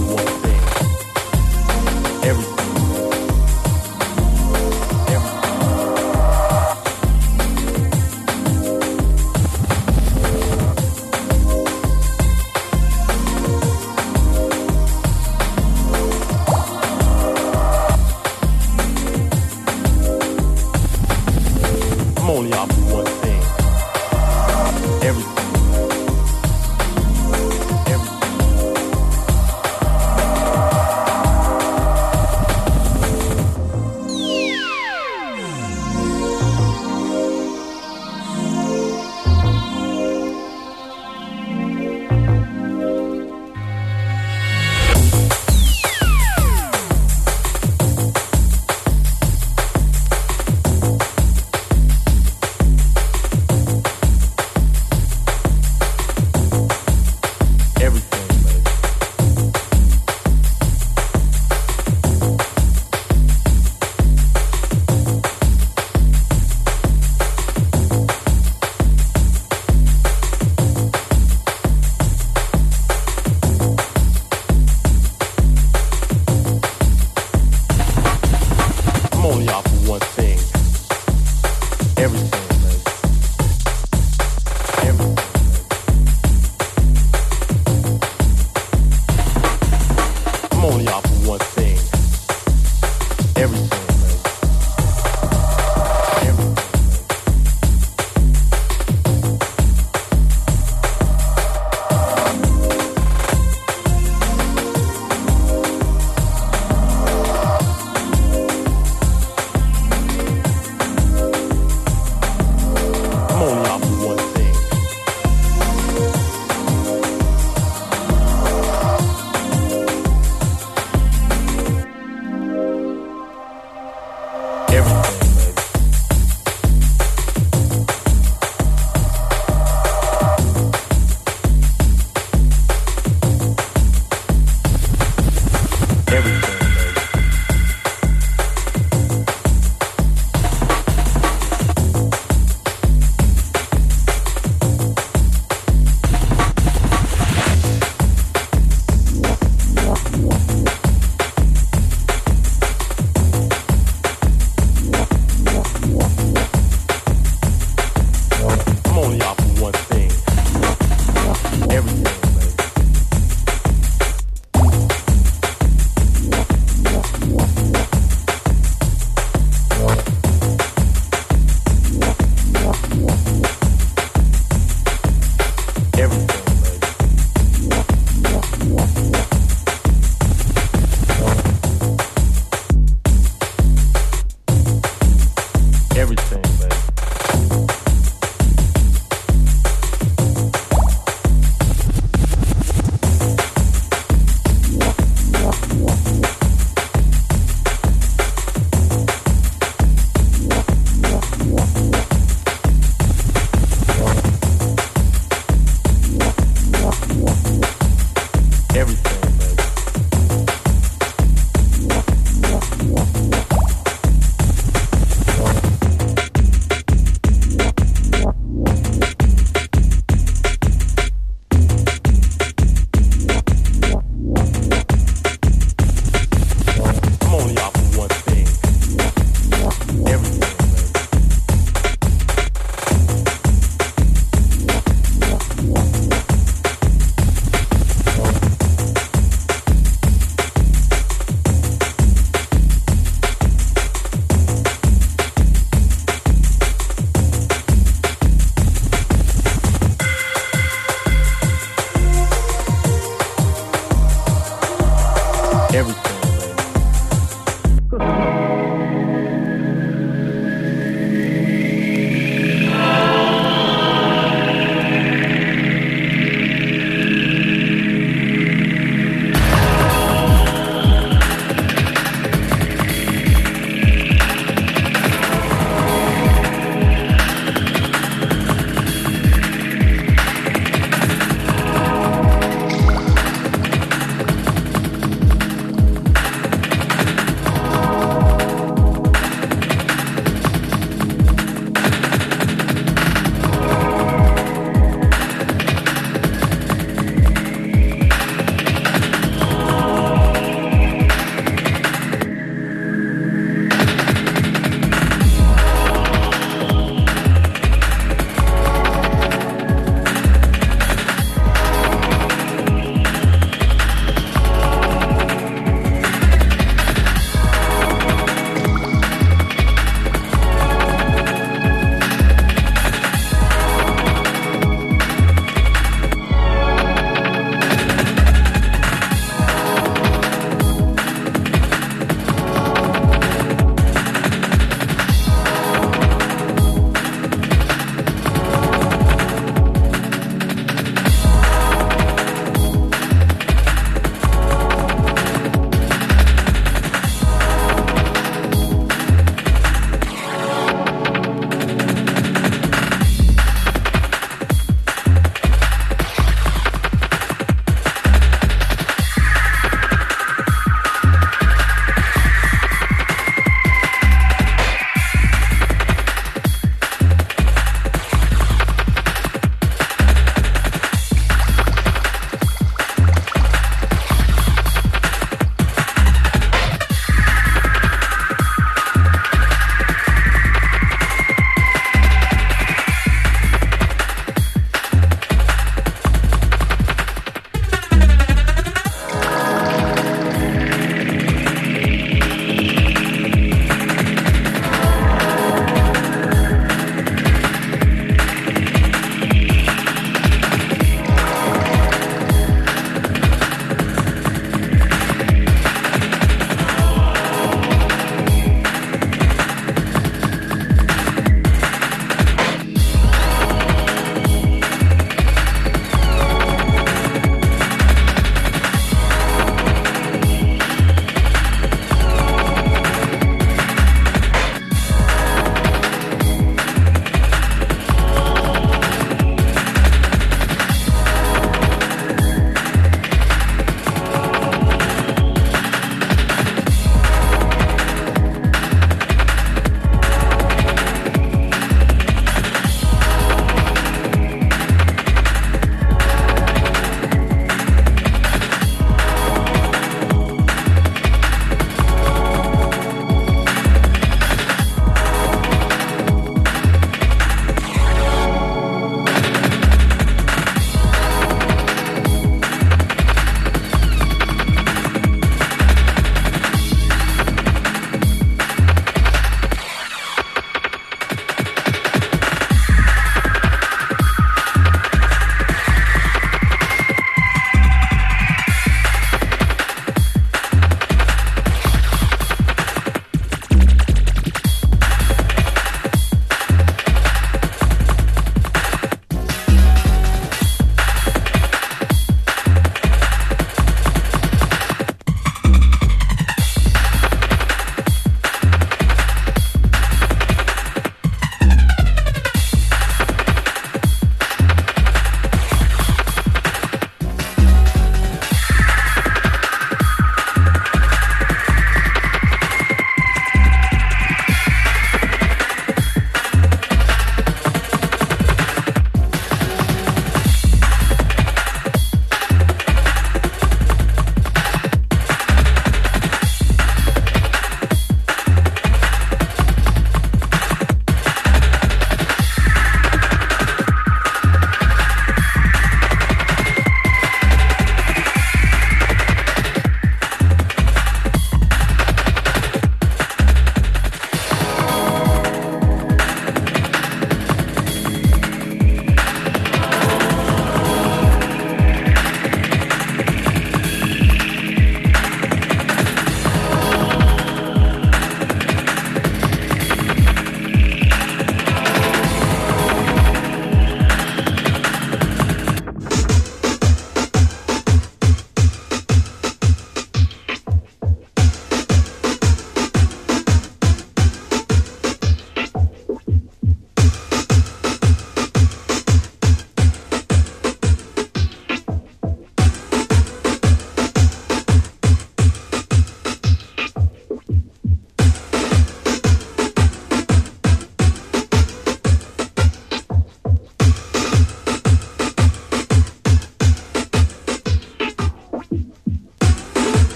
one